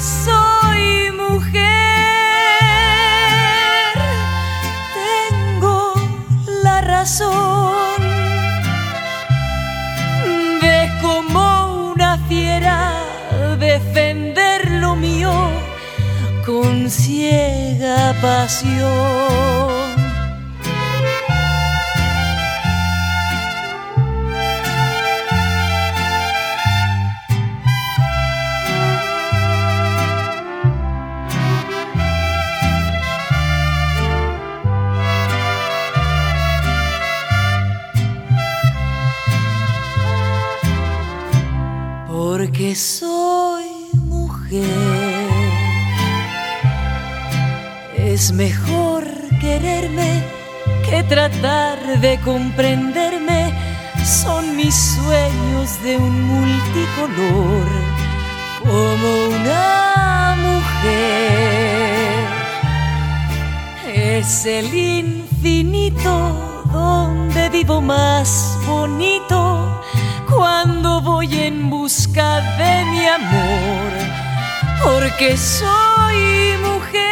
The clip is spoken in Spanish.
soy mujer. Tengo la razón de como una fiera defender lo mío con ciega pasión. Porque soy mujer. Es mejor quererme que tratar de comprenderme. Son mis sueños de un multicolor como una mujer. Es el infinito donde vivo más bonito voy en busca de mi amor, porque soy mujer.